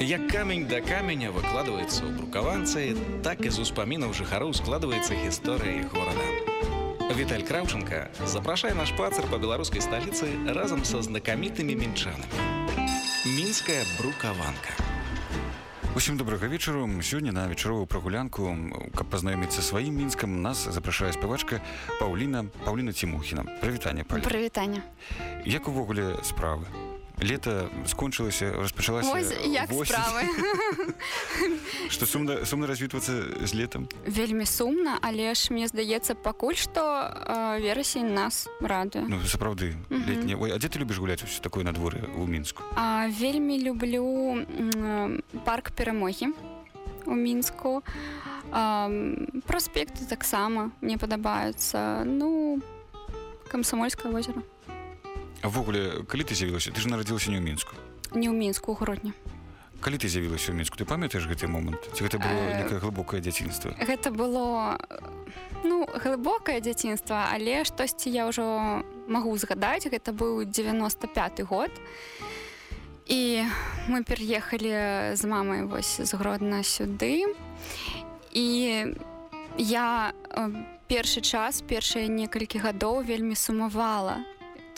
Як камень да каменя выкладваецца ў брукаванцы, так і з успамінаў жыхароў складваецца гісторыя іх горада. Віталь Краўченко запрашае наш пацар па беларускай сталіцы разам са знакамітымі мінчанамі. Мінская брукаванка. Усім добрага вечару сёння на вечаровую прагулянку каб пазнаёміцца сваім мінскам нас запрашае спявачка Паўліна Паўліна Цімухіна прывітанне прывітанне як увогуле справы лето скончылася распачалася что сумна сумна развітвацца з летом. Вельмі сумна але ж мне здаецца пакуль што верасень нас радуе ну, сапраўды летні Ой, а дзе ты любіш гуляць усё такое надвор'е у мінску а вельмі люблю парк перамогі у мінску праспекты таксама мне падабаюцца ну камсамольскае возера ввогуле калі ты з'явілася ты ж нарадзілася не ў мінску не ў мінску грудня калі ты з'явілася ў мінску ты памятаеш гэты момант ці гэта было некае глыбокае дзяцінства гэта было ну глыбокае дзяцінства але штосьці я ўжо магу згадаць. Гэта быў 95 год. І мы пераехалі з мамай вось з гродна сюды. І я першы час першыя некалькі гадоў вельмі сумавала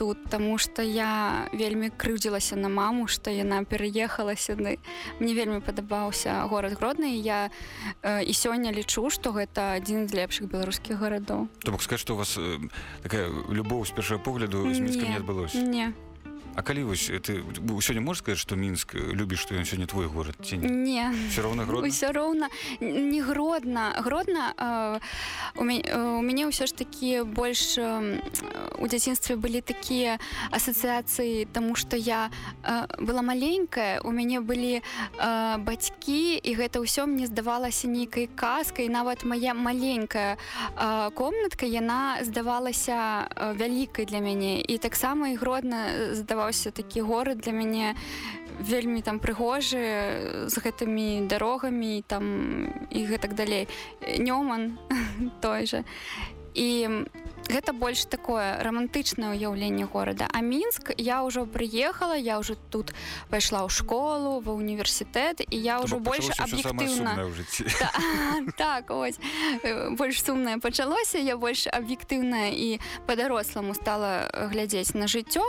тут тому что я вельмі крыўдзілася на маму что яна пераехала сюды. Мне вельмі падабаўся город гродны я э, і сёння лічу что гэта адзін з лепшых беларускіх гарадоў. То бок сказать что у вас э, такая любоў з першага погляду не адбылося? не, не. А калі вось ты сёння можешь сказать что мінск любіш што ён сёння твой город ці не, не. все роўна ўсё роўна. Не гродна. Гродна э, у, мяне, ўсё ж такі больш э, у дзяцінстве былі такія асацыяцыі тому что я э, была маленькая у мяне былі э, бацькі і гэта ўсё мне здавалася нейкай казкай. Нават моя маленькая э, комнатка яна здавалася э, вялікай для мяне. І таксама і гродна здавала здаваўся такі горад для мяне вельмі там прыгожы з гэтымі дарогамі там і гэтак далей. Нёман той же і гэта больш такое романтычнае ўяўленне горада. А мінск я ўжо прыехала я уже тут пайшла ў школу ва універсітэт і я ўжо больш аб'ектыўна. та, так ось. Больш сумнае пачалося я больш аб'ектыўная і па-даросламу стала глядзець на жыццё.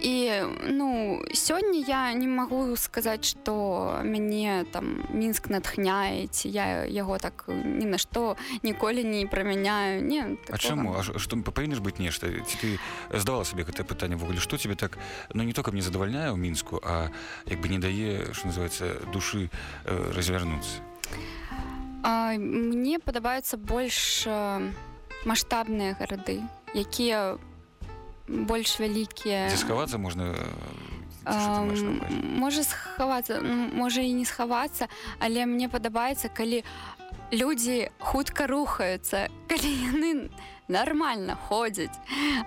І ну сёння я не магу сказаць что мяне там мінск натхняеце я яго так ні на што ніколі не прамяняю. Не а чаму что павінен быць нешта ці ты здавала сабе гэтае пытанне ввогуле што тебе так ну не только мне задавальняе ў мінску а як бы не дае что называется душы э, развярнуцца мне падабаюцца больш маштабныя гарады якія больш вялікія схавацца можна можа схавацца можа і не схавацца але мне падабаецца калі людзі хутка рухаюцца калі яны нармальна ходзяць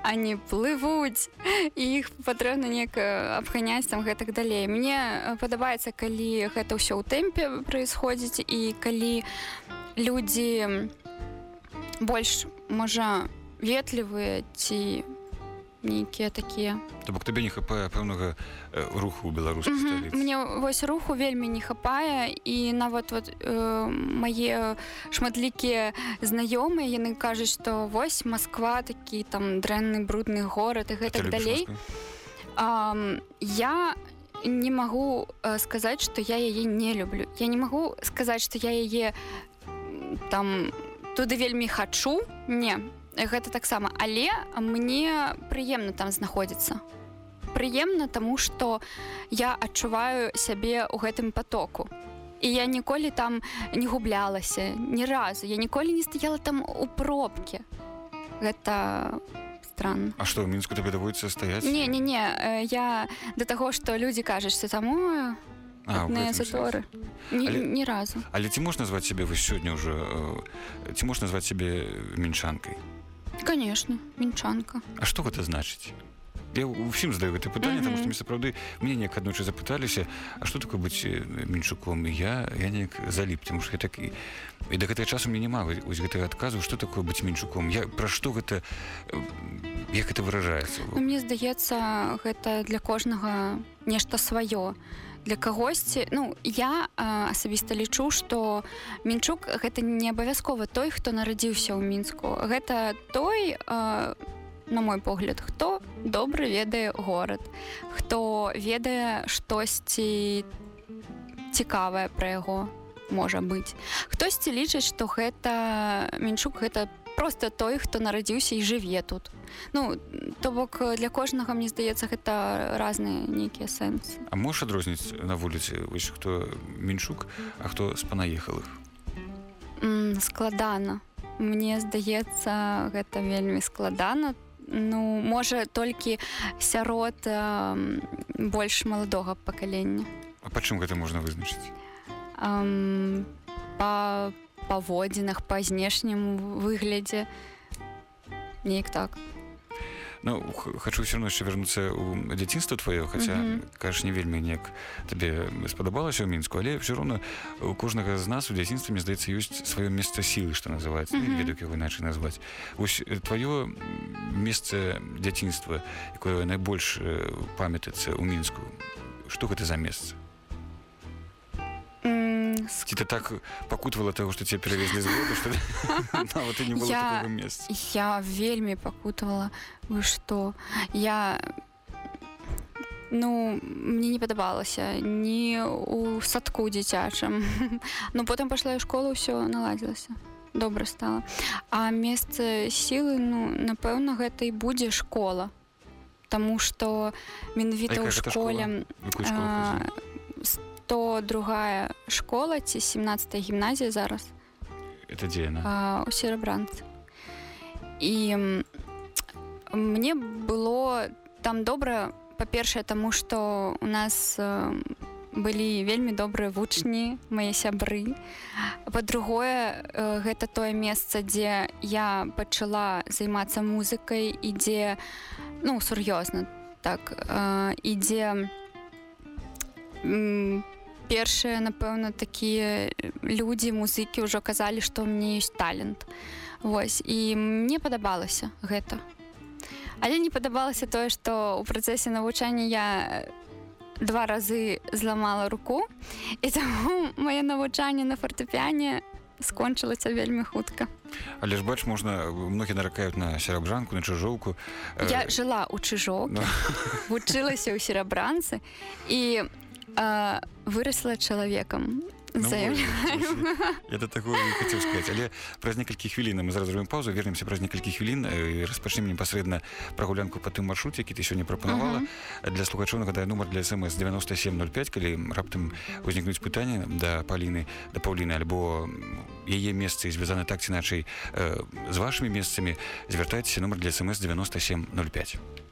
они плывуць іх патрэбна неяк абганяць там гэтак далей. Мне падабаецца калі гэта ўсё ў тэмпе происходзіць і калі людзі больш можа ветлівыя ці нейкія такія То бок табе не хапае пэўнага руху беларускай mm -hmm. мне вось руху вельмі не хапае і нават вот э, мае шматлікія знаёмыя яны кажуць што вось Москва такі там дрэнны брудны горад і гэтак далей. А, я не магу сказаць што я яе не люблю. Я не магу сказаць што я яе там туды вельмі хачу. Не гэта таксама. Але мне прыемна там знаходзіцца. Прыемна таму што я адчуваю сябе ў гэтым потоку і я ніколі там не гублялася ні разу. Я ніколі не стаяла там у пробке гэта странно А што ў мінску табе даводіцца стаяць? Не не не. Я да таго што людзі кажуць што таму заторы ні, але, ні разу. але ці можна назваць сябе вы сёння ўжо ці можна назваць сябе мінчанкай конечно мінчанка А што гэта значыць я ўсім задаю гэта пытанне Мгм. тому что мне сапраўды мне неяк аднойчы запыталіся а што такое быць э, менчуком і я я неяк заліп тому что я так і і да гэтага часу мне няма вось вось гэтага адказу што такое быць менчуком я пра што гэта э, як это выражаецца Ну, мне здаецца гэта для кожнага нешта сваё для кагосьці. Ну я а, асабіста лічу што мінчук гэта не абавязкова той хто нарадзіўся ў мінску. Гэта той а, на мой погляд хто добра ведае горад хто ведае штосьці цікавае пра яго можа быць. Хтосьці лічыць што гэта мінчук гэта просто той хто нарадзіўся і жыве тут. Ну то бок для кожнага мне здаецца гэта разныя нейкія сэнсы. А можаш адрозніць на вуліцы? Вось хто менчук а хто з панаехалых? М, складана. Мне здаецца гэта вельмі складана. Ну можа толькі сярод эм, больш маладога пакалення. А па чым гэта можна вызначыць? Ам, па паводзінах па знешнім выглядзе неяк так Ну хочу все равно яшчэ вярнуцца ў дзяцінства твоё хаця Мгм. кажаш не вельмі неяк табе спадабалася ў мінску але все роўно у кожнага з нас у дзяцінстве мне здаецца ёсць сваё месца сілы што называецца mm Мгм. ведаю яго іначай назваць ось э, тваё месца дзяцінства якое найбольш э, памятаецца ў мінску што гэта за месца М, с- ці ты так пакутавала таго што тебе перавезлі з году што нават і не было Я- такого месца я вельмі пакутавала вы што я ну мне не падабалася ні у садку дзіцячым ну потым пайшла ў школу ўсё наладзілася добра стала а месца сілы ну напэўна гэта і будзе школа. Таму што менавіта ў школе У хадзіла? 102 школа ці 17 гімназія зараз? Это дзе у серабранцы і мне было там добра па-першае таму што у нас э, былі вельмі добрыя вучні мае сябры. Па-другое э, гэта тое месца дзе я пачала займацца музыкай і дзе ну сур'ёзна так э, і дзе м, першыя напэўна такія людзі музыкі ўжо казалі што мне ёсць талент. Вось і мне падабалася гэта. Але не падабалася тое што ў працэсе навучання я два разы зламала руку і таму маё навучанне на фартэпіяне скончылася вельмі хутка. Але ж бач можна многі наракаюць на серабжанку на чужоўку Э, я жыла ў чыжоўкі ну, вучылася ў серабранцы і э, вырасла чалавекам ну, я да таго і хацеў сказаць але праз некалькі хвілін мы зараз зробім паузу вернемся праз некалькі хвілін э, і распачнем непасрэдна прагулянку па тым маршруце які ты сёння прапанавала. Для слухачоў нагадаю нумар для смс 9705 калі раптам узнікнуць пытанне да паліны да паўліны альбо яе месцы звязаны так ці іначай э, з вашымі месцамі звяртайцеся нумар для смс 9705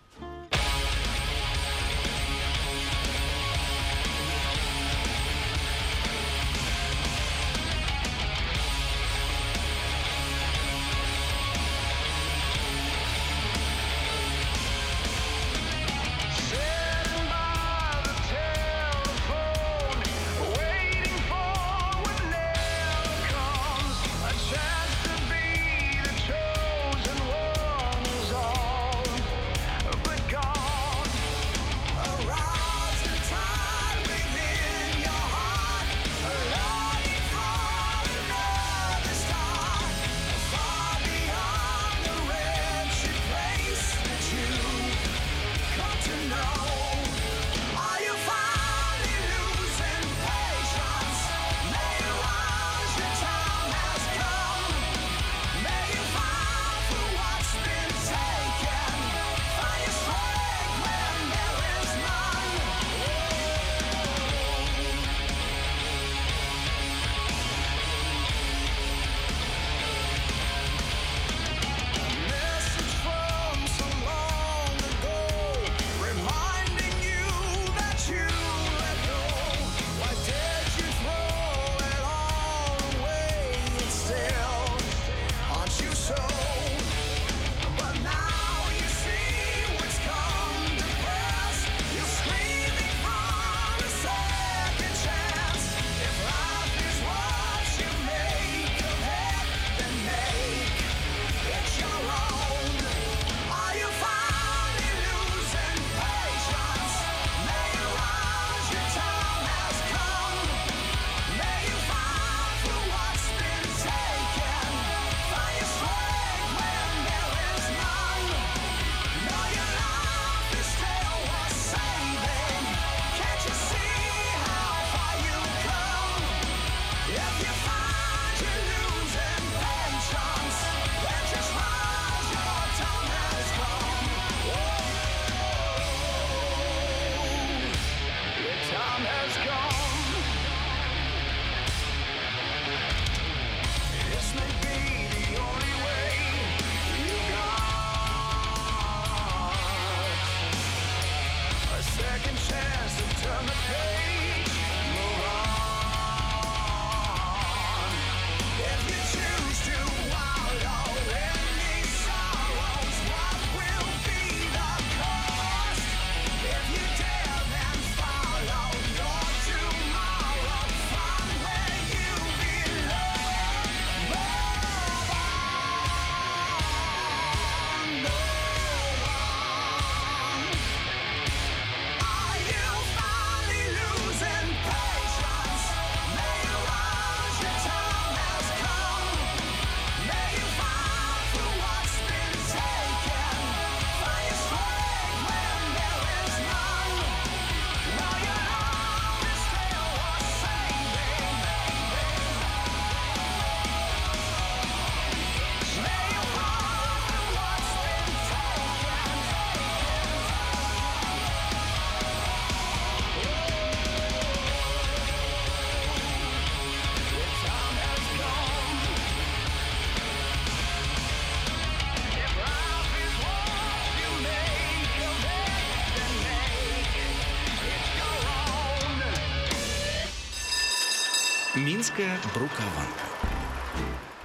мінская брукаванка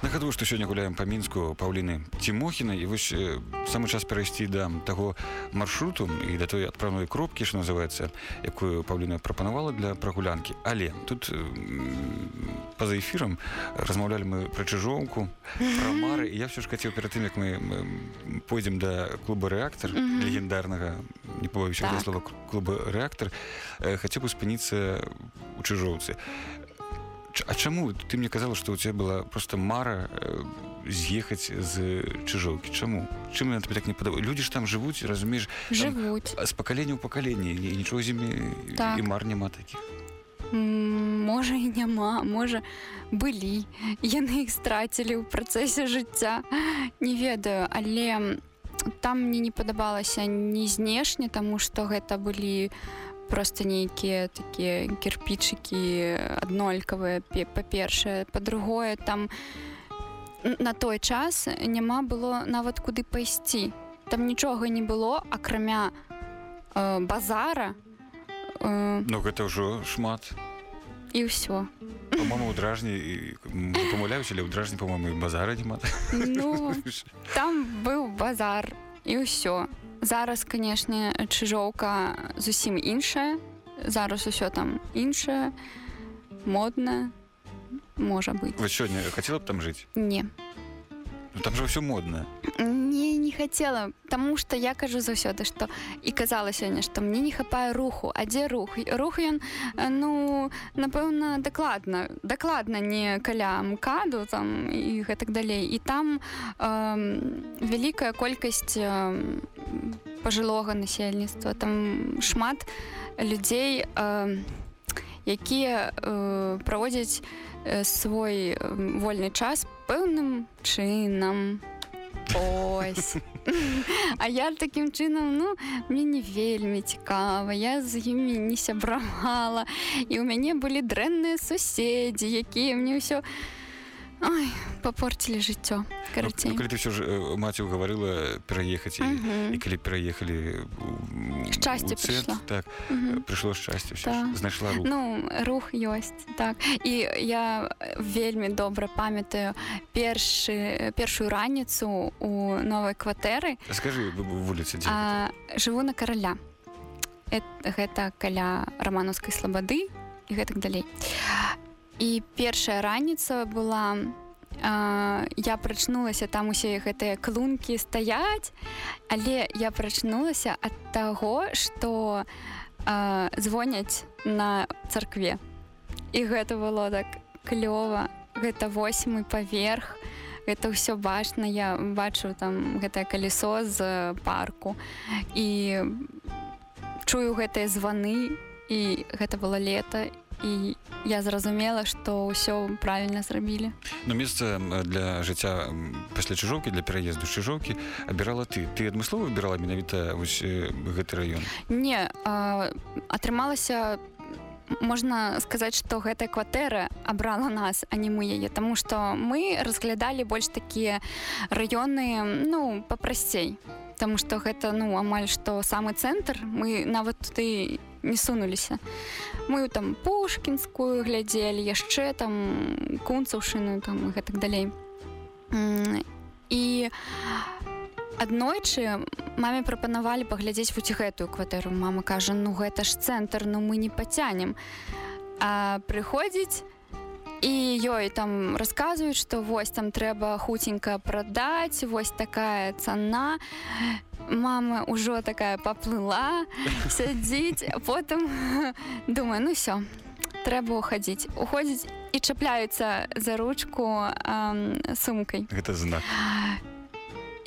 Нагадую, што сёння гуляем па мінску паўліны Тимохіна і вось э, самы час перайсці да таго маршруту і да той адпраўной кропкі, што называецца, якую паўліна прапанавала для прагулянкі. Але тут э, па-за эфірам размаўлялі мы пра чыжоўку, пра мары і я ўсё ж хацеў перад тым, як мы пойдзем да клуба рэактар легендарнага не побаюся так. слова клуба рэактар э, хацеў бы спыніцца у чыжоўцы. А чаму ты мне казала, што ў цябе была просто мара э, з'ехаць з чыжоўкі чаму чым яна табе так не падава людзі ж там жывуць разумееш жывуць з пакалення ў пакаленне і нічого з імі Так. і мар няма такіх можа і няма можа былі яны іх страцілі ў працэсе жыцця не ведаю але там мне не падабалася ні знешне таму што гэта былі просто нейкія такія кірпічыкі аднолькавыя пе- па-першае. Па-другое там на той час няма было нават куды пайсці. Там нічога не было акрамя э, базара э, Ну гэта ўжо шмат. І ўсё. По-моему у дражні памыляюся але ў дражні по-моему базара няма. Ну, там быў базар і ўсё. Зараз, канешне, чыжоўка зусім іншая. Зараз усё там іншае, моднае, можа быць. вот сёння хацела б там жыць Не. ну, там же ўсё модна Не, не хацела, Таму што я кажу заўсёды, што і казала сёння, што мне не хапае руху, а дзе рух? Рух ён ну напэўна дакладна, дакладна не каля мкаду там і гэтак далей. І там э, вялікая колькасць э, пажылога насельніцтва, там шмат людзей, э, якія э, праводзяць э, свой э, вольны час пэўным чынам. Ось. А я такім чынам ну мне не вельмі цікава я з імі не сябравала і ў мяне былі дрэнныя суседзі якія мне ўсё Ой, попорцілі жыццё карацей ну, калі ты ўсё ж маці гаварыла пераехаць і, Мгм. і калі пераехалі Шчасце прыйшло. так Мгм. прыйшло шчасце ўсё Так. знайшла рух Ну рух ёсць так і я вельмі добра памятаю першы першую раніцу у новай кватэры А, гэта? жыву на караля. Эт, гэта каля раманаўскай слабады і гэтак далей. І першая раніца была а, я прачнулася там усе гэтыя клункі стаяць, але я прачнулася ад таго, што а, звоняць на царкве. І гэта было так клёва, гэта восьмы паверх, гэта ўсё бачна я бачу там гэтае калесо з парку. І чую гэтыя званы і гэта было лета і я зразумела што ўсё правільна зрабілі Ну месца для жыцця пасля чыжоўкі для пераезду з чыжоўкі абірала ты. Ты адмыслова выбірала менавіта вось э, гэты раён не атрымалася можна сказаць што гэтая кватэра абрала нас а не мы яе таму што мы разглядалі больш такія раёны ну папрасцей Таму што гэта ну амаль што самы цэнтр мы нават туды не сунуліся. Мы там пушкінскую глядзелі яшчэ там кунцаўшыну там гэтак далей. І аднойчы маме прапанавалі паглядзець вось гэтую кватэру. Мама кажа ну гэта ж цэнтр ну мы не пацянем а прыходзіць і ёй там расказваюць што вось там трэба хуценька прадаць вось такая цана мама ўжо такая паплыла сядзіць потым думаю ну все трэба уходзіць уходзіць і чапляюцца за ручку ам, сумкай гэта знак.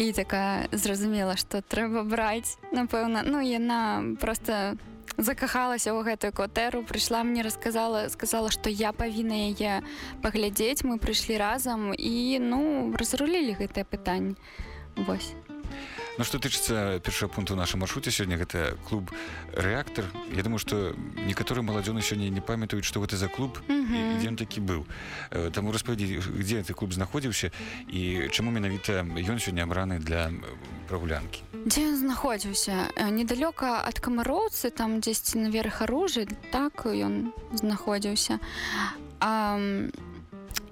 І такая зразумела што трэба браць напэўна. Ну яна просто закахалася ў гэтую кватэру прыйшла мне расказала сказала што я павінна яе паглядзець. Мы прыйшлі разам і ну разрулілі гэтае пытанне вось Ну што тычыцца першага пункту нашым маршруце сёння гэта клуб рэактар Я думаю што некаторыя маладзёны сёння не памятаюць што гэта за клуб Мгм. дзе ён такі быў Э, таму распавядзі дзе ты клуб знаходзіўся і чаму менавіта ён сёння абраны для м, прагулянкі дзе ён знаходзіўся Э, недалёка ад камароўцы там дзесьці наверх аружы так ён знаходзіўся Ам,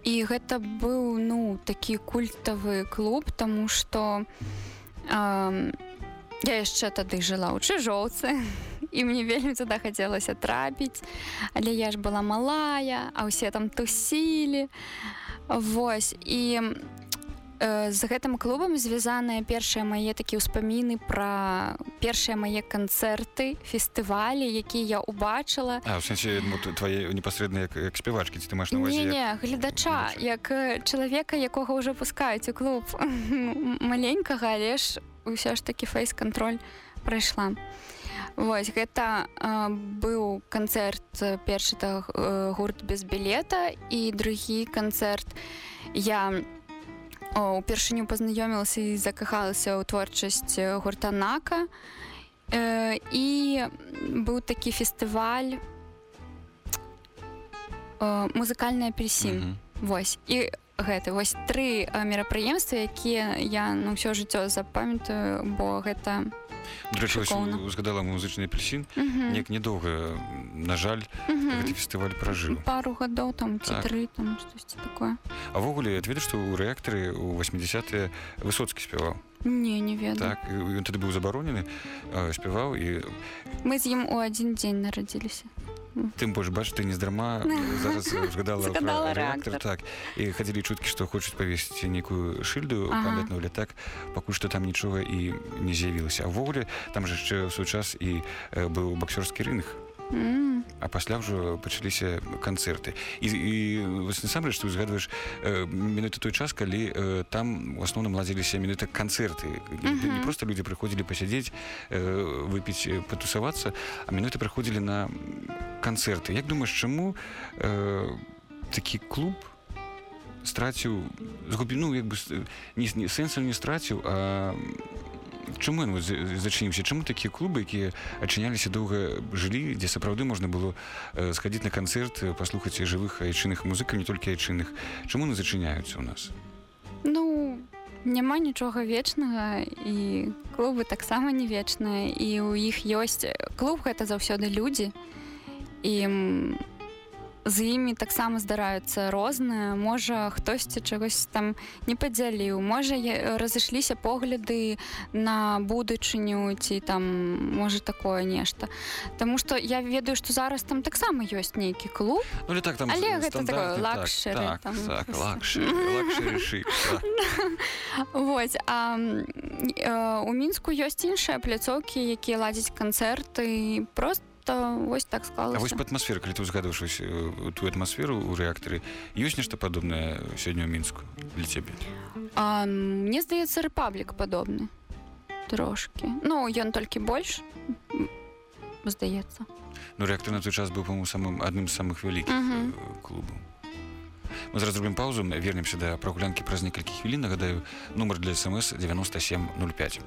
і гэта быў ну такі культавы клуб тому что ам, я яшчэ тады жыла ў чыжоўцы і мне вельмі туда хацелася трапіць але я ж была малая а ўсе там тусілі Вось і з гэтым клубам звязаныя першыя мае такія ўспаміны пра першыя мае канцэрты фестывалі якія я убачыла. А, сэнсе, ну, твае непасрэдна як, як спявачкі, ці ты ўвазе? не не гледача як э, чалавека якога ўжо пускаюць у клуб. Маленькага але ж ўсё ж такі фейс-кантроль прайшла. Вось гэта э, быў канцэрт э, першы то э, гурт без білета і другі канцэрт. Я о, упершыню пазнаёмілася і закахалася ў творчасць э, гурта нака. Э, і быў такі фестываль э, музыкальны апельсін. Мгм. Вось. І гэты вось тры мерапрыемствы якія я на ўсё жыццё запамятаю бо гэта Дарэчы, вось Шыкоўна. узгадала музычны апельсін. Мгм. Неяк недоўга, на жаль, Мгм. гэты фестываль пражыў. пару гадоў там ці Так. тры там штосьці такое А ввогуле, ты ведаеш, што ў рэактары ў 80-е Высоцкі спяваў. не не ведаю Так, і ён тады быў забаронены, а, спяваў і мы з ім у адзін дзень нарадзіліся тым больш бач ты не здарма зараз згадала рэактар. так. І хадзілі чуткі што хочуць павесіць нейкую шыльду Ага. памятную але так. Пакуль што там нічога і не з'явілася а ўвогуле там жа яшчэ ў свой час і э, быў баксёрскі рынг М, а пасля ўжо пачаліся канцэрты. І, і вось насамрэч ты узгадваеш э, менавіта той час калі э, там у асноўным ладзіліся менавіта канцэрты. Не, не Мгм. просто людзі прыходзілі пасядзець э, выпіць э, патусавацца а менавіта прыходзілі на канцэрты. Як думаеш чаму э, такі клуб страціў згубі ну як бы не, не сэнсу не страціў а чаму ён вось за- зачыніўся чаму такія клубы якія адчыняліся доўга жылі дзе сапраўды можна было схадзіць на канцэрт паслухаць жывых айчынных музыкаў не толькі айчынных чаму яны зачыняюцца ў нас? Ну няма нічога вечнага і клубы таксама не вечныя і ў іх ёсць клуб гэта заўсёды людзі і м, з імі таксама здараюцца розныя можа хтосьці чагось там не падзяліў можа я- разышліся погляды на будучыню ці там можа такое нешта Таму што я ведаю што зараз там таксама ёсць нейкі клуб ну так там Але гэта такое лакшери, так, там, так, просто. лакшери, лакшери шик, так. Вось а э, у мінску ёсць іншыя пляцоўкі якія ладзяць канцэрты і просто вось так А вось атмасферы калі ты ўзгадваеш вось, э, ту атмасферу ў рэактары ёсць нешта падобнае сёння ў мінску для цябе? А, мне здаецца рэпаблік падобны. Трошки ну ён толькі больш здаецца. Ну рэактар на той час быў по-моему самым адным з самых вялікіх Мгм. э, клубаў. Мы зараз зробім паузу вернемся да прагулянкі праз некалькі хвілін. Нагадаю нумар для смс 9705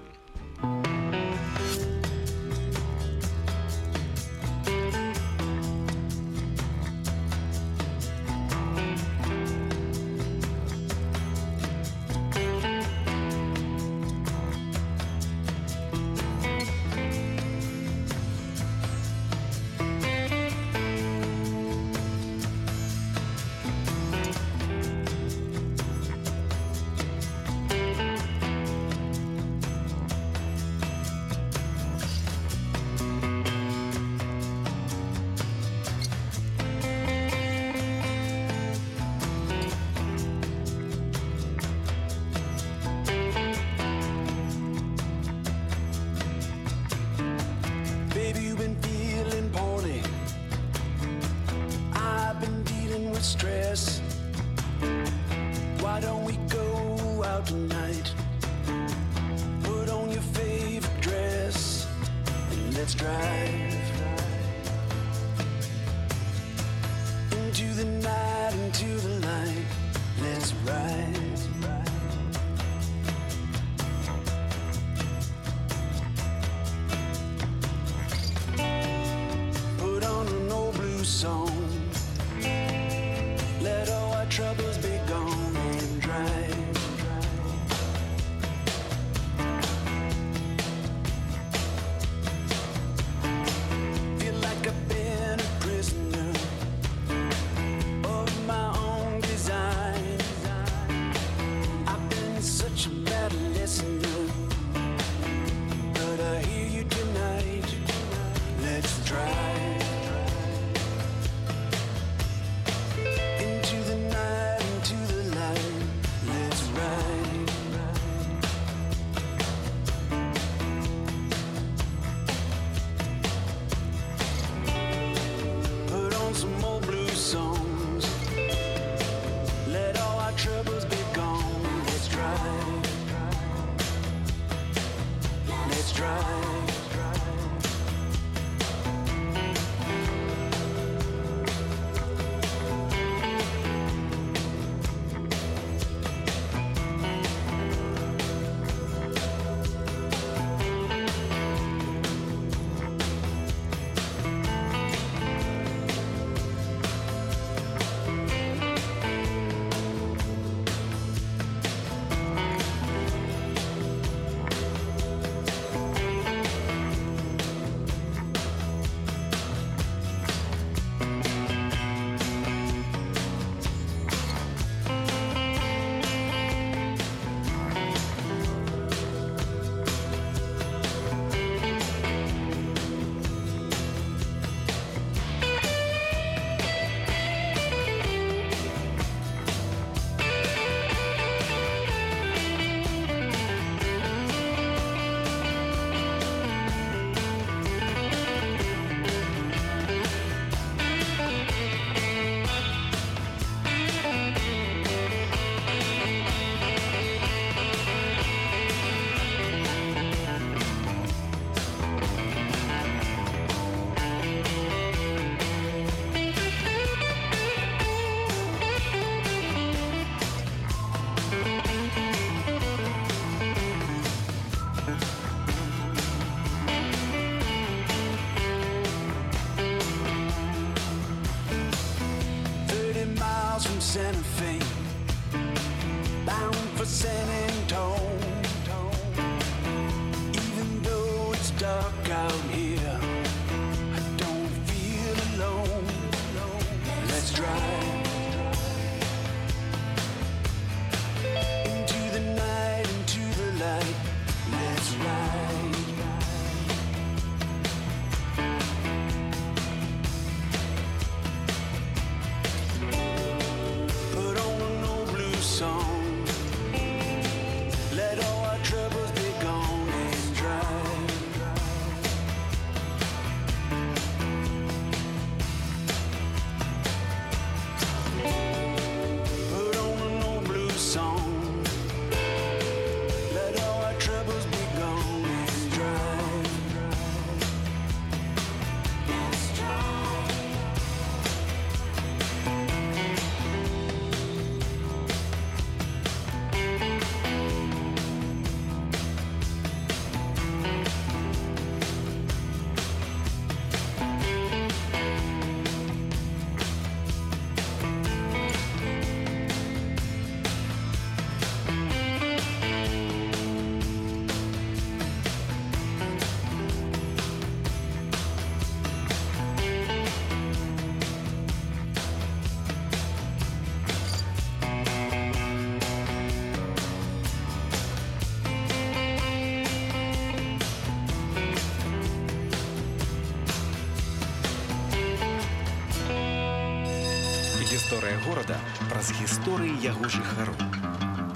Гісторыя горада праз гісторыі яго жыхароў.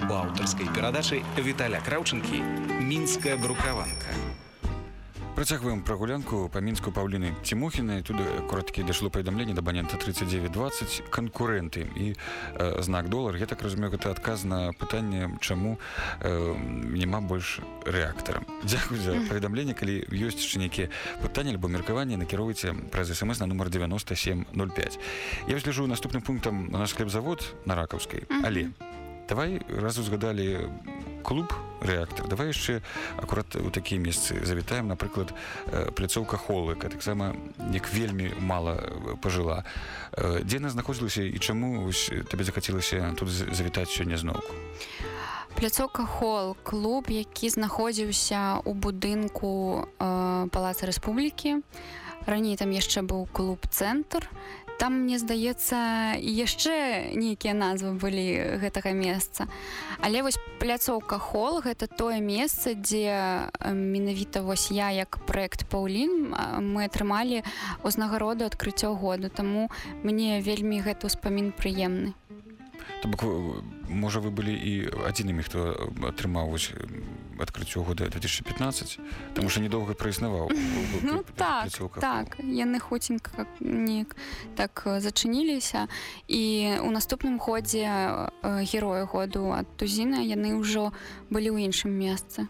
У аўтарскай перадачы Віталя Краўчынкі мінская брукаванка. Працягваем прагулянку па мінску паўліны Тимохінай туды короткі дашло паведамленне да абанента 3920 канкурэнты. І э, знак долар. Я так разумею гэта адказ на пытанне чаму э, няма больш рэактара. Дзякуй за паведамленне. Калі ёсць яшчэ нейкія пытанні альбо меркаванне накіроўвайце праз смс на нумар 9705 я ляжу наступным пунктам на наш хлебзавод на ракаўскай. Але давай раз узгадалі клуб рэактор давай яшчэ акурат у такія месцы завітаем напрыклад э, пляцоўка холыка. Таксама як вельмі мала э, пажыла. Э, дзе яна знаходзілася і чаму табе захацелася тут завітаць сёння зноўку? Пляцоўка хол клуб які знаходзіўся ў будынку э, палаца рэспублікі раней там яшчэ быў клуб цэнтр там мне здаецца яшчэ нейкія назвы былі гэтага месца. Але вось пляцоўка хол гэта тое месца дзе э, менавіта вось я як проект паўлін э, мы атрымалі ўзнагароду адкрыццё году. Таму мне вельмі гэты ўспамін прыемны. То бок можа вы былі і адзінымі хто атрымаў вось адкрыццё года 2015 тому что недоўга праіснаваў Ну так, так, яны хуценька неяк так зачыніліся і у наступным годзе героя году ад тузіна яны ўжо былі ў іншым месцы.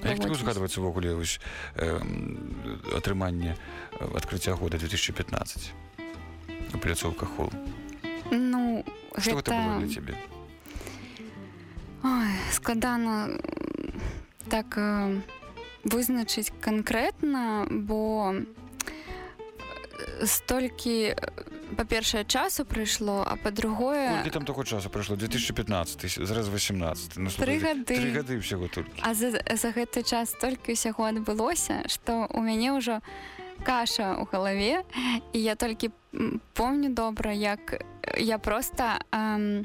як тебе праводзіліся. згадваецца увогуле вось э, атрыманне адкрыцця года 2015 у пляцоўка хол Ну гэта гэта цябе Ой, складана так э, вызначыць канкрэтна, бо э, столькі па-першае часу прыйшло, а па-другое там таго часу прайшло 2015 сь- зараз 18 ну, слухай, гады. тры гады ўсяго толькі А за, за гэты час толькі ўсяго адбылося, што ў мяне ўжо каша ў галаве і я толькі помню добра, як я проста эм,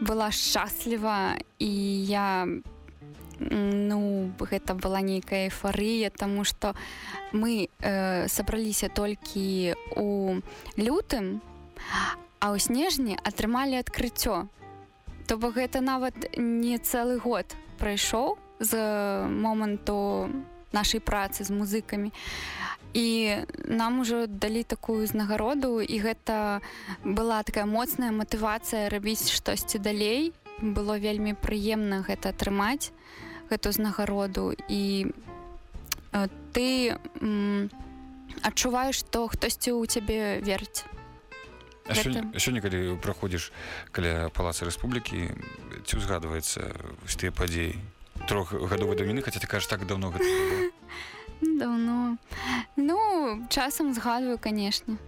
была шчасліва і я м, ну гэта была нейкая эйфарыя, таму што мы э, сабраліся толькі у лютым, а ў снежні атрымалі адкрыццё. То бок гэта нават не цэлы год прайшоў з моманту нашай працы з музыкамі. І нам ужо далі такую узнагароду і гэта была такая моцная матывацыя рабіць штосьці далей. Было вельмі прыемна гэта атрымаць гэту узнагароду і э, ты адчуваеш, што хтосьці ў цябе верыць. А сёння, калі праходзіш каля палаца рэспублікі ці ўзгадваецца вось тыя падзеі трох гадовай давіны хаця ты кажаш так давно гэта. Даўно. Ну, часам згадваю, канешне.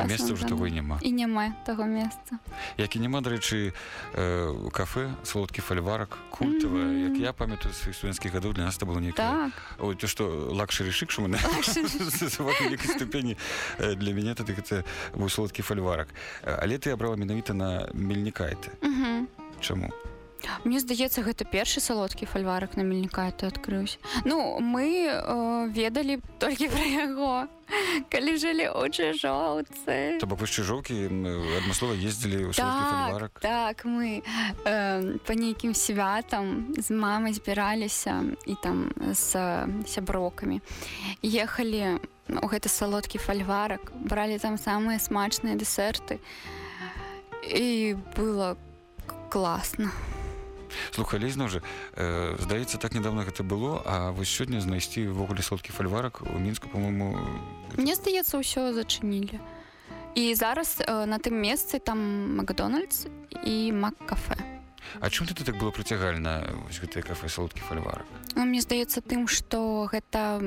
А месца ўжо таго няма. і няма таго месца Як і няма, дарэчы, э, кафе, салодкі фальварак, культавае. Мгм. Як я памятаю з сваіх студэнцкіх гадоў, для нас это было нейкае... так Ой, то што, лакшэры шык, што мы называлі нейкай ступені. Э, Для мяне тады гэта быў салодкі фальварак. Але ты абрала менавіта на мельнікайты. Угу. Чаму? Мне здаецца гэта першы салодкі фальварак на мельніка ты адкрыўся Ну мы э, ведалі толькі пра яго калі жылі ў чыжоўцы. То бок вы чыжоўкі адмыслова ездзілі фальварак. так мы э, па нейкім святам з мамай збіраліся і там з сяброкамі. Ехалі у гэты салодкі фальварак бралі там самыя смачныя дэсерты і было класна Слухай, але зноў жа, э, здаецца, так нядаўна гэта было, а вось сёння знайсці ўвогуле салодкі фальварак у мінску, по-моему, Мне здаецца ўсё зачынілі і зараз э, на тым месцы там макдональдс і мак-кафе А чым ты так было прыцягальна вось гэтае кафе салодкі фальварак? Ну, мне здаецца тым што гэта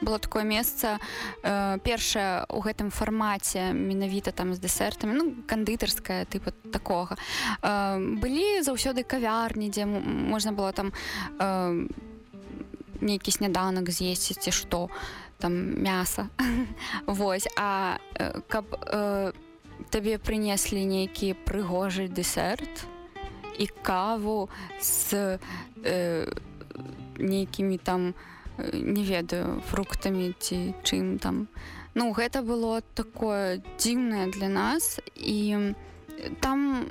было такое месца э, першае у гэтым фармаце менавіта там з дэсертамі ну кандытарская тыпа такога. Э, былі заўсёды кавярні дзе можна было там э, нейкі сняданак з'есці ці што там мяса. Вось а э, каб э, табе прынеслі нейкі прыгожы дэсерт і каву з э, нейкімі там э, не ведаю фруктамі ці чым там. Ну гэта было такое дзіўнае для нас і там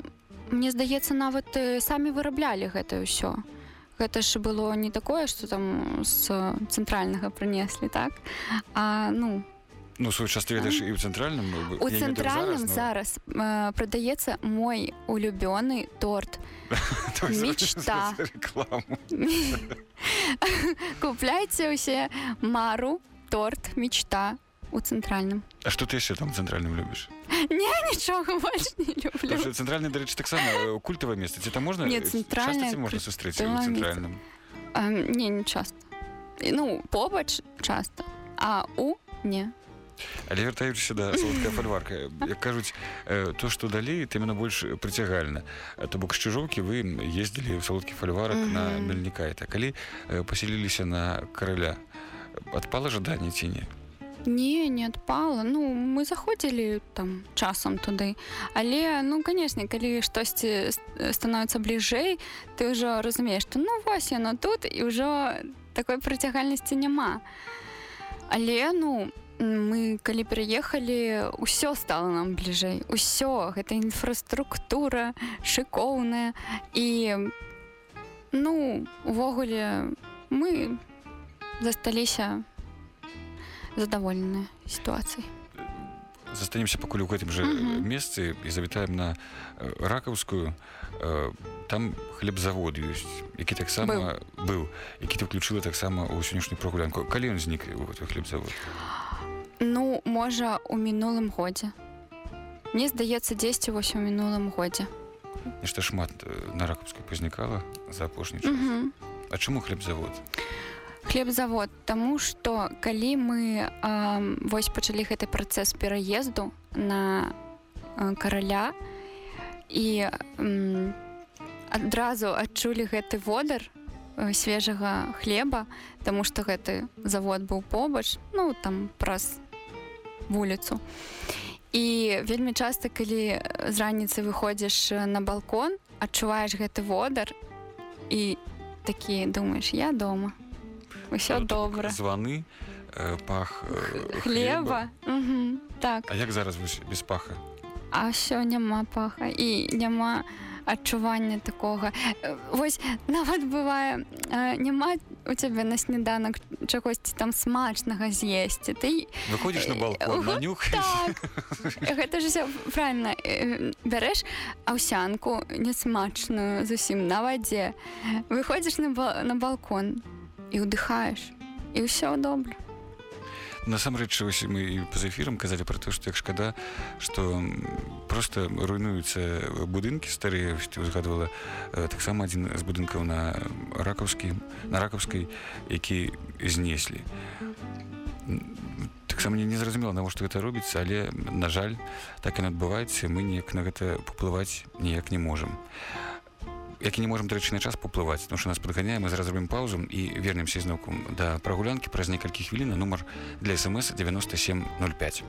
мне здаецца нават э, самі выраблялі гэта ўсё. Гэта ж было не такое што там з цэнтральнага прынеслі так? А ну Ну, свой час ты ведаеш і ў цэнтральным у цэнтральным зараз э, прадаецца мой улюбёны торт. Мечта. купляйце ўсе мару торт мечта у цэнтральным А што ты яшчэ там цэнтральным любіш не нічога больш не люблю. Потому цэнтральны дарэчы таксама э, культавае месца ці там можна Не, э, часта ці можна у культавае цэнтральным а, не не часто. І, ну побач часто а у не але вяртаючыся да салодкая фальварка як кажуць то што далей ты именно больш прыцягальна. То бок з чыжоўкі вы ездзілі ў салодкі фальварак mm -hmm. на Мгм. мельніка. І так калі пасяліліся на караля адпала жаданне ці не? Не не адпала. Ну мы заходзілі там часам туды. Але ну канешне калі штосьці становіцца бліжэй ты ўжо разумееш што ну вось яно тут і ўжо такой прыцягальнасці няма. Але ну мы калі пераехалі ўсё стало нам бліжэй усё. Гэта інфраструктура шыкоўная і ну увогуле мы засталіся задаволеныя сітуацыяй застанемся пакуль у гэтым жа Мгм. месцы і завітаем на э, ракаўскую Э, там хлебзавод ёсць які таксама быў які ты включыла таксама ў сённяшнюю прагулянку калі ён знік хлебзавод ну можа у мінулым годзе. Мне здаецца дзесьці вось у мінулым годзе. Нешта шмат э, на ракаўскай пазнікала за апошні час. Мгм. А чаму хлебзавод? Хлебзавод Таму што калі мы э, вось пачалі гэты працэс пераезду на э, караля і м, адразу адчулі гэты водар э, свежага хлеба Таму што гэты завод быў побач ну там праз вуліцу і вельмі часта калі з раніцы выходзіш на балкон адчуваеш гэты водар і такі думаеш я дома усё бок добра званы э, пах э, хлеба. Мгм, так. А як зараз вось без паха? А ўсё няма паха і няма адчування такога. Вось нават бывае э, няма у цябе на сніданак чагосьці там смачнага з'есці ты выходзіш на балкон Ого, нанюхаеш так. Гэта ж правильно Э, бярэш аўсянку нясмачную зусім на вадзе выходзіш на, ба на балкон і ўдыхаеш і ўсё добра насамрэч вось мы і па эфірам казалі пра то што як шкада што просто руйнуюцца будынкі старыя узгадывала э, таксама адзін з будынкаў на ракаўскі на ракаўскай які знеслі. Так таксама не незразумела навошта гэта робіцца але на жаль так і адбываецца мы неяк на гэта паплываць ніяк не можам які не можем дарэчы на час паплываць тому что нас падганяем мы зараз зробім паузу і вернемся зноўку да прагулянкі праз некалькі хвілін нумар для смс 9705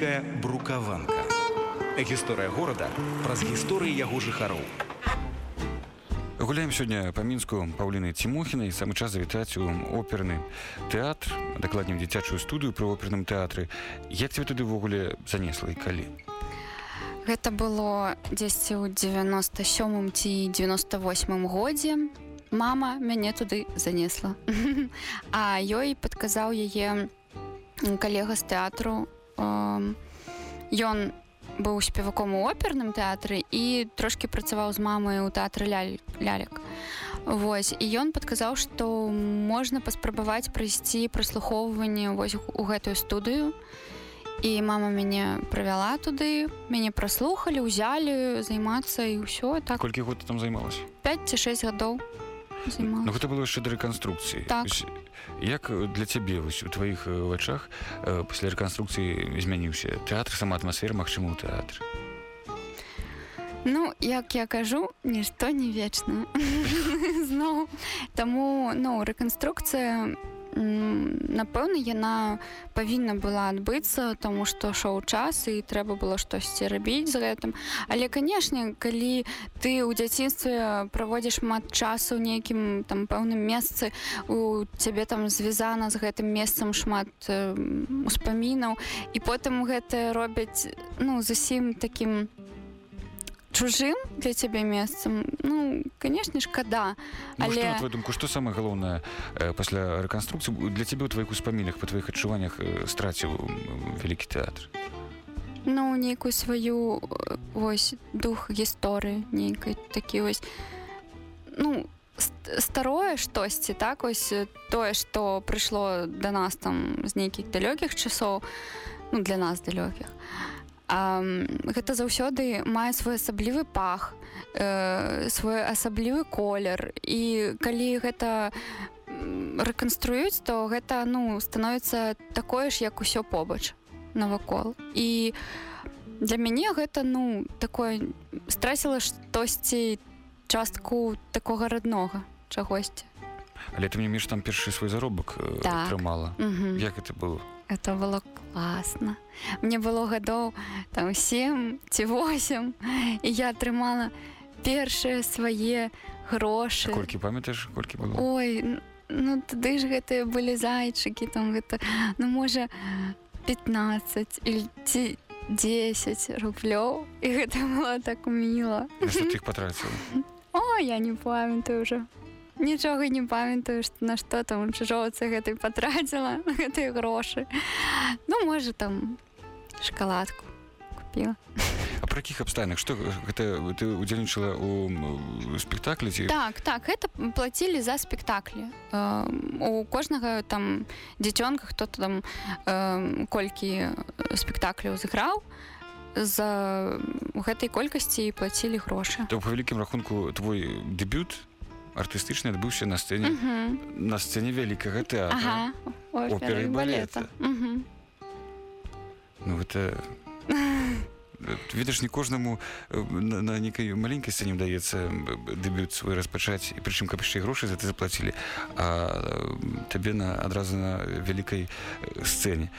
мінская брукаванка гісторыя горада праз гісторыі яго жыхароў гуляем сёння па мінску паўліны цімохінай самы час завітаць у оперны тэатр дакладнем дзіцячую студыю пры оперным тэатры як тебе туды ўвогуле занесла і калі Гэта было дзесьці ў 97 ці 98 годзе. Мама мяне туды занесла. А ёй падказаў яе калега з тэатру. Ён быў спеваком у оперным тэатры і трошкі працаваў з мамай у тэатры ляль лялек. Вось і ён падказаў, што можна паспрабаваць прайсці праслухоўванне вось у гэтую студыю. І мама мяне правяла туды, мяне праслухалі, узялі займацца і ўсё так колькі год там займалася 5 ці 6 гадоў Ну займалася. гэта было яшчэ да рэканструкцыі Так. Вось як для цябе вось у тваіх вачах э, пасля рэканструкцыі змяніўся тэатр сама атмасфера магчыма ў тэатры? Ну як я кажу, нішто не вечна. Зноў Таму ну рэканструкцыя м, напэўна яна павінна была адбыцца таму што шоу час і трэба было штосьці рабіць з гэтым. Але канешне калі ты ў дзяцінстве праводзіш шмат часу нейкім там пэўным месцы у цябе там звязана з гэтым месцам шмат э, успамінаў і потым гэта робяць ну зусім такім чужым для цябе месцам ну канешне шкада Ну, што, на але твою думку што самае галоўнае э, пасля рэканструкцыі для цябе ў тваіх успамінах па тваіх адчуваннях э, страціў вялікі тэатр ну нейкую сваю э, вось дух гісторыі нейкай такі вось ну ст- старое штосьці так ось э, тое што прыйшло да нас там з нейкіх далёкіх часоў ну для нас далёкіх а, м, гэта заўсёды мае свой асаблівы пах э, свой асаблівы колер. І калі гэта рэканструюць то гэта ну становіцца такое ж як усё побач навакол. І для мяне гэта ну такое страціла штосьці частку такога роднога чагосьці. Але ты мне між там першы свой заробак э, Так. атрымала. Мгм. як это было это было класна мне было гадоў там 7 ці 8 і я атрымала першыя свае грошы колькі памятаеш колькі было ой ну тады ж гэтыя былі зайчыкі там гэта ну можа 15 или ці 10 рублёў і гэта было так міла іх патраціла о я не памятаю уже нічога не памятаю што на што там чужоўцы гэтай патраціла гэтыя грошы ну можа там шоколадку купила. А пры якіх абставінах што гэта ты удзельнічала у спектаклі ці? Так так это плацілі за спектаклі. У кожнага там дзіцёнка хто там э, колькі спектакляў зыграў за гэтай колькасці і плацілі грошы то па вялікім рахунку твой дэбют артыстычны адбыўся на сцэне Мгм. на сцэне вялікага тэатра ага Оперы і балета. Мгм. ну гэта ведаш не кожнаму э, на, на нейкай маленькай сцэне ўдаецца дэбют свой распачаць і прычым каб яшчэ грошы за ты заплацілі а э, табе на адразу на вялікай э, сцэне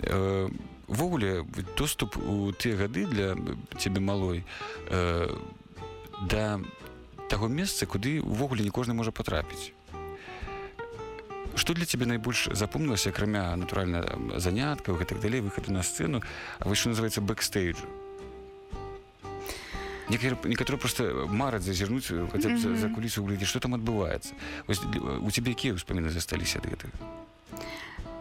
Э, увогуле доступ у тыя гады для цябе малой э, да таго месца куды увогуле не кожны можа патрапіць Што для цябе найбольш запомнілася акрамя натуральна заняткаў гэтак далей выхаду на сцэну а вось што называецца бэкстейджу некаторы просто мараць зазірнуць хаця б за, за Мгм. кулісу глядзець што там адбываецца вось для- у цябе якія ўспаміны засталіся ад гэтага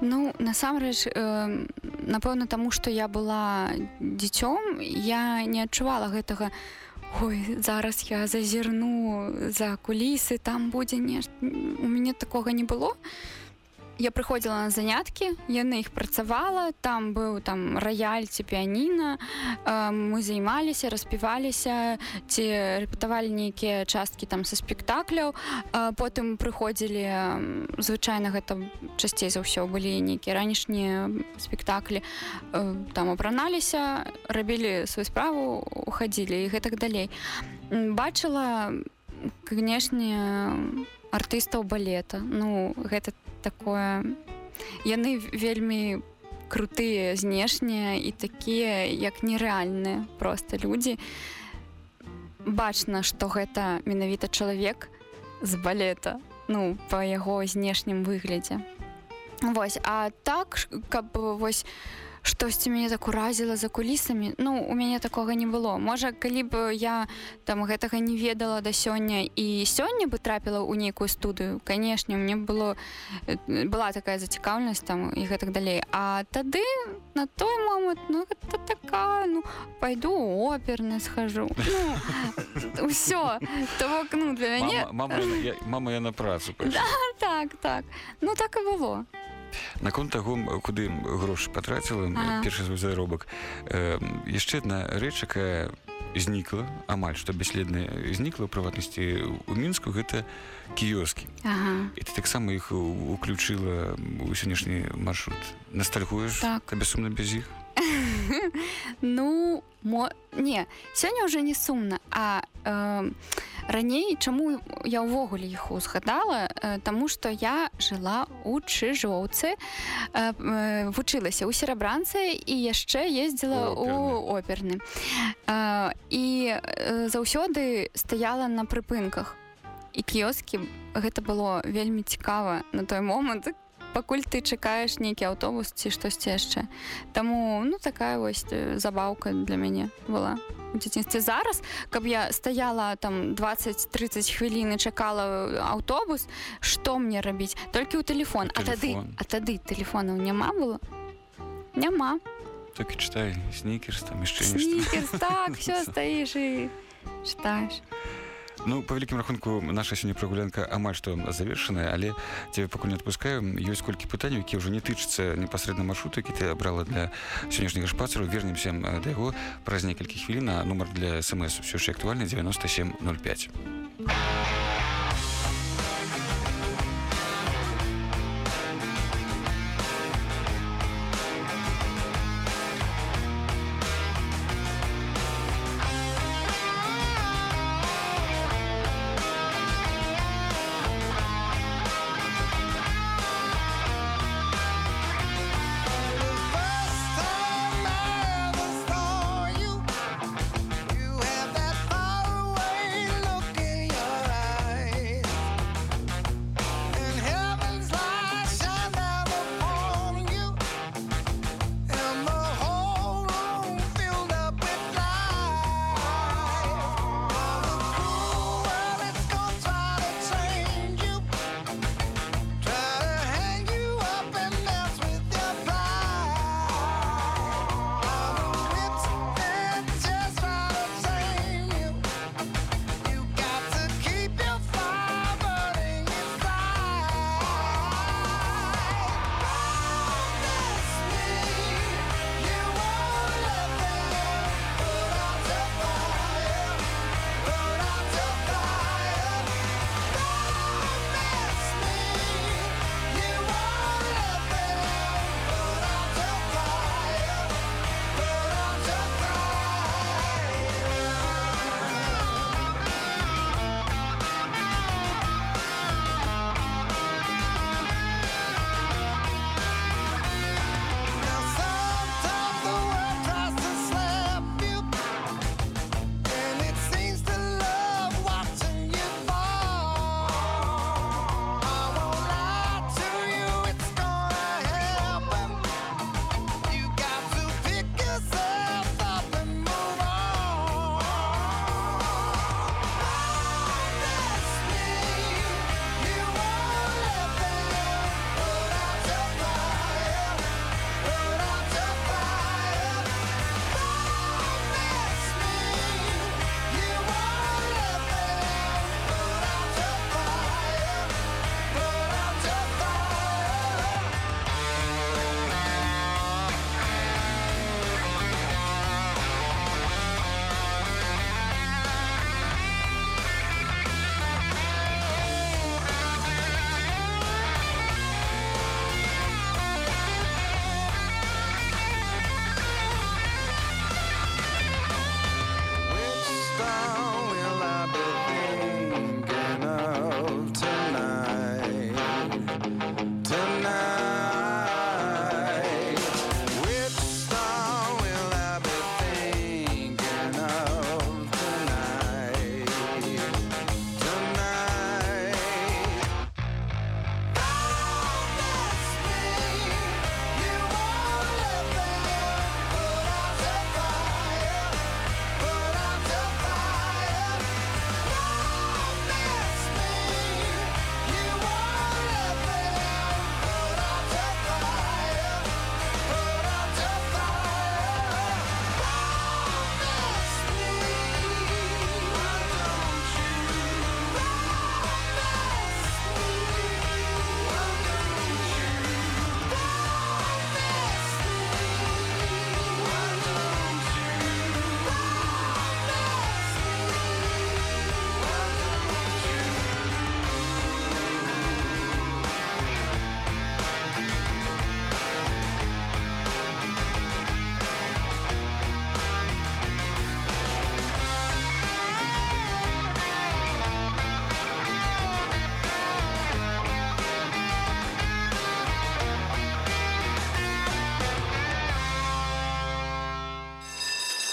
Ну насамрэч э, напэўна таму што я была дзіцём я не адчувала гэтага Ой зараз я зазірну за кулісы там будзе нешта. У мяне такога не было я прыходзіла на заняткі я на іх працавала там быў там раяль ці піяніна э, мы займаліся распіваліся ці рэпетавалі нейкія часткі там са спектакляў а потым прыходзілі звычайна гэта часцей за ўсё былі нейкія ранішнія спектаклі э, там апраналіся рабілі сваю справу уходзілі і гэтак далей бачыла канешне артыстаў балета. Ну гэта такое яны вельмі крутыя знешнія і такія як нерэальныя просто людзі. Бачна што гэта менавіта чалавек з балета ну па яго знешнім выглядзе. Вось а так каб вось штосьці мяне так уразіла за кулісамі ну у мяне такога не было можа калі б я там гэтага не ведала да сёння і сёння бы трапіла ў нейкую студыю канешне мне было э, была такая зацікаўнасць там і гэтак далей. А тады на той момант ну это такая ну пойду у оперны схожу. Ну, ўсё то бок ну для мяне. мама, мама, я, мама я на працу пайшла. так так. Ну так і было наконт таго куды грошы патраціла першы свой заробак. Яшчэ адна рэч якая знікла амаль што бясследна знікла прыватнасці у мінску гэта кіёскі. Ага. і ты таксама іх уключыла у сённяшні маршрут. Ностальгуеш Так. табе сумна без іх Ну мо... не сёння ўжо не сумна а э, раней чаму я ўвогуле іх узгадала э, Таму што я жыла у чыжоўцы э, э, вучылася ў серабранцы і яшчэ ездзіла У у оперны. Э, і э, заўсёды стаяла на прыпынках. І кіёскі гэта было вельмі цікава на той момант пакуль ты чакаеш нейкі аўтобус ці штосьці яшчэ. Таму ну такая вось э, забаўка для мяне была у дзяцінстве. Зараз каб я стаяла там 20-30 хвілін і чакала э, аўтобус што мне рабіць? Толькі ў телефон, телефон. а тады а тады телефонаў няма было? Няма. Так і чытай снікерс там яшчэ так все стаіш і чытаеш. Ну па вялікім рахунку наша сёння прагулянка амаль што завершаная але цябе пакуль не адпускаю ёсць колькі пытанняў які ўжо не тычыцца непасрэдна маршруту які ты абрала для сённяшняга шпацару вернемся э, да яго праз некалькі хвілін а нумар для смс все яшчэ актуальны 9705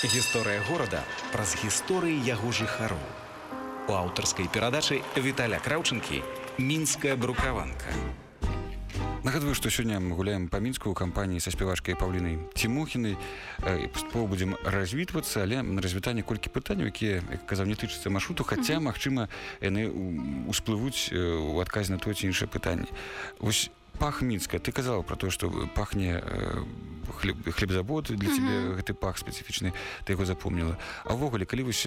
гісторыя горада праз гісторыі яго жыхароў. У аўтарскай перадачы віталя краўчынкі мінская брукаванка нагадваю што сёння мы гуляем па мінску ў кампаніі са спявачкай паўлінай цімухінай. Э, і паступова будзем развітвацца але на развітанне колькі пытанняў якія як казаў не тычыцца маршруту хаця магчыма яны ўсплывуць э, у адказе на тое ці іншае пытанне. Вось пах мінска ты казала про тое што пахне э, хлеб, хлебзавод для цябе гэты пах спецыфічны ты яго запомніла а ўвогуле калі вось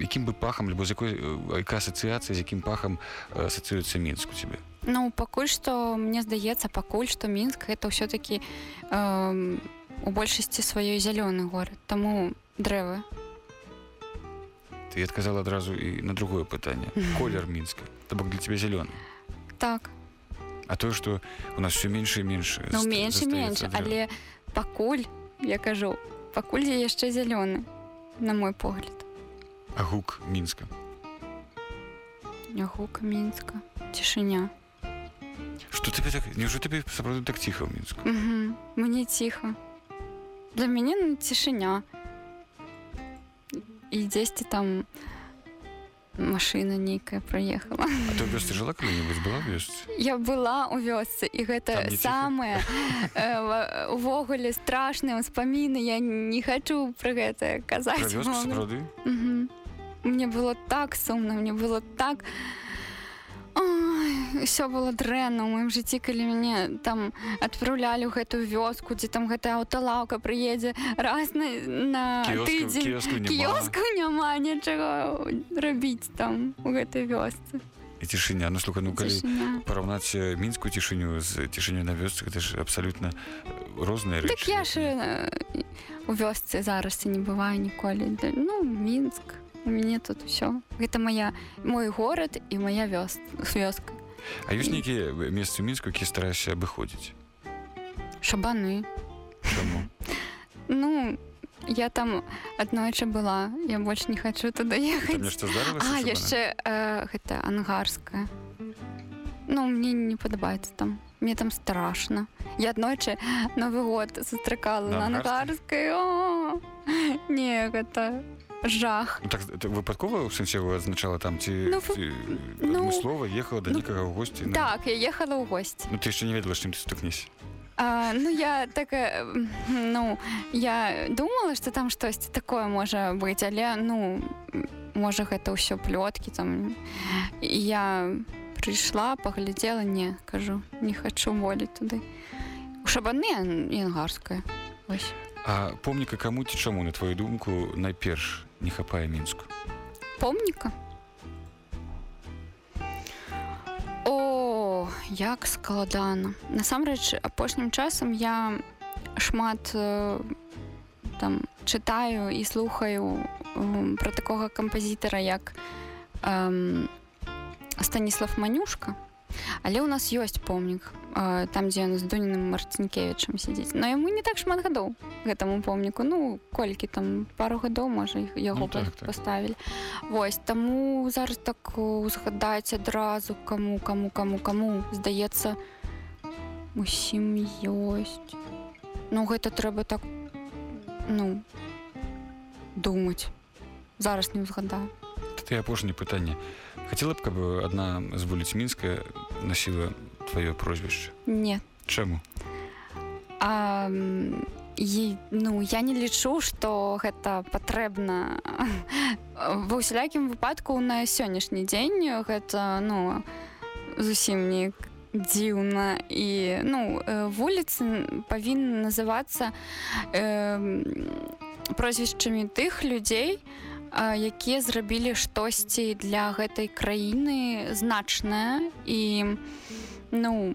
якім бы пахам альбо з якой э, якая асацыяцыя з якім пахам э, асацыюецца мінск у цябе Ну пакуль што мне здаецца пакуль што мінск гэта ўсё-таки э, у большасці сваёй зялёны горад таму дрэвы ты адказала адразу і на другое пытанне колер мінска то бок для цябе зялёны так а тое што у нас все менш і менш ну менш і менш дрэў. але пакуль я кажу пакуль я яшчэ зялёны на мой погляд а гук мінска гука мінска цішыня што тебе так няўжо табе сапраўды так ціха ў мінску Угу. Мне ціха. Для мяне ну, цішыня. І дзесьці там машына нейкая праехала. а ты вёсцы жыла калі-небудзь была вёсцы Я была ў вёсцы і гэта самае э, увогуле страшныя ўспаміны. Я не хачу пра гэта казаць. сапраўды. Мне было так сумна, мне было так. Все было дрэнна ў маім жыцці, калі мяне там адпраўлялі ў гэтую вёску, дзе там гэтая аўталаўка прыедзе раз на, на тыдзень. кіёску няма. Нічога рабіць там у гэтай вёсцы. і цішыня ну слухай ну калі параўнаць мінскую цішыню з цішынёй на вёсцы гэта ж абсалютна розныя рэчы Так я ж у вёсцы зараз і не бываю ніколі. Ну мінск. У мяне тут усё. Гэта моя мой горад і моя вёс вёска. А ёсць нейкія месцы ў мінску які стараешся абыходзіць Шабаны. Чаму Ну, я там аднойчы была, я больш не хачу туды там ехаць. А яшчэ э, гэта ангарская. Ну мне не падабаецца там. Мне там страшна. Я аднойчы Новы год сустракала На Ангарскай? О! Не, гэта жах. Ну, так, так выпадкова ў сэнсе адзначала там ці, Ну, ці ну, адмыслова ехала да ну, некага ў госці ну, Так, я ехала ў госці. ну ты яшчэ не ведала чым ты сутыкнешся А, ну я такая м, ну я думала что там штосьці такое можа быць але ну можа гэта ўсё плёткі там. Я прыйшла паглядзела не кажу не хачу волі туды у шабаны янгарская ось. А помніка каму ці чаму на твою думку найперш не хапае мінску помніка о як складана. Насамрэч апошнім часам я шмат э, там чытаю і слухаю м, пра такога кампазітара як эм, станіслав манюшка але у нас ёсць помнік э, там дзе ён з дуніным марцінкевичам сядзіць. Но яму не так шмат гадоў гэтаму помніку. Ну колькі там пару гадоў можа яго Ну, так, так. поставілі Вось таму зараз так узгадаць адразу каму каму каму каму здаецца усім ёсць. Ну гэта трэба так ну думаць. Зараз не ўзгадаю. Ты апошняе пытанне. Хацела б каб адна з вуліц мінска насіла тваё прозвішча не чаму А, і, ну я не лічу што гэта патрэбна ва ўсялякім выпадку на сённяшні дзень гэта ну зусім не дзіўна і ну вуліцы павінны называцца э, прозвішчамі тых людзей а, якія зрабілі штосьці для гэтай краіны значнае? І ну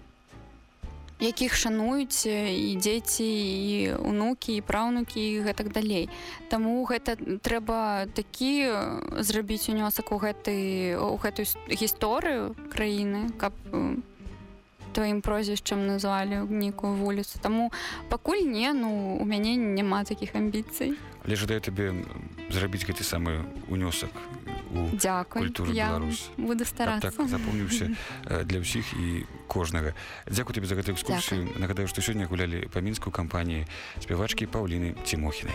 якіх шануюць і дзеці і унукі і праўнукі і гэтак далей. Таму гэта трэба такі э, зрабіць унёсак у гэты у гэтую гісторыю краіны каб э, тваім прозвішчам назвалі нейкую вуліцу. Таму пакуль не ну у мяне няма такіх амбіцый але жадаю табе зрабіць гэты самы унёсак у Дзякуй Культура я Беларусі. буду так, старацца так запомніўся э, для ўсіх і кожнага дзякую табе за гэтую экскурсію нагадаю што сёння гулялі па мінску кампаніі спявачкі паўліны цімохінай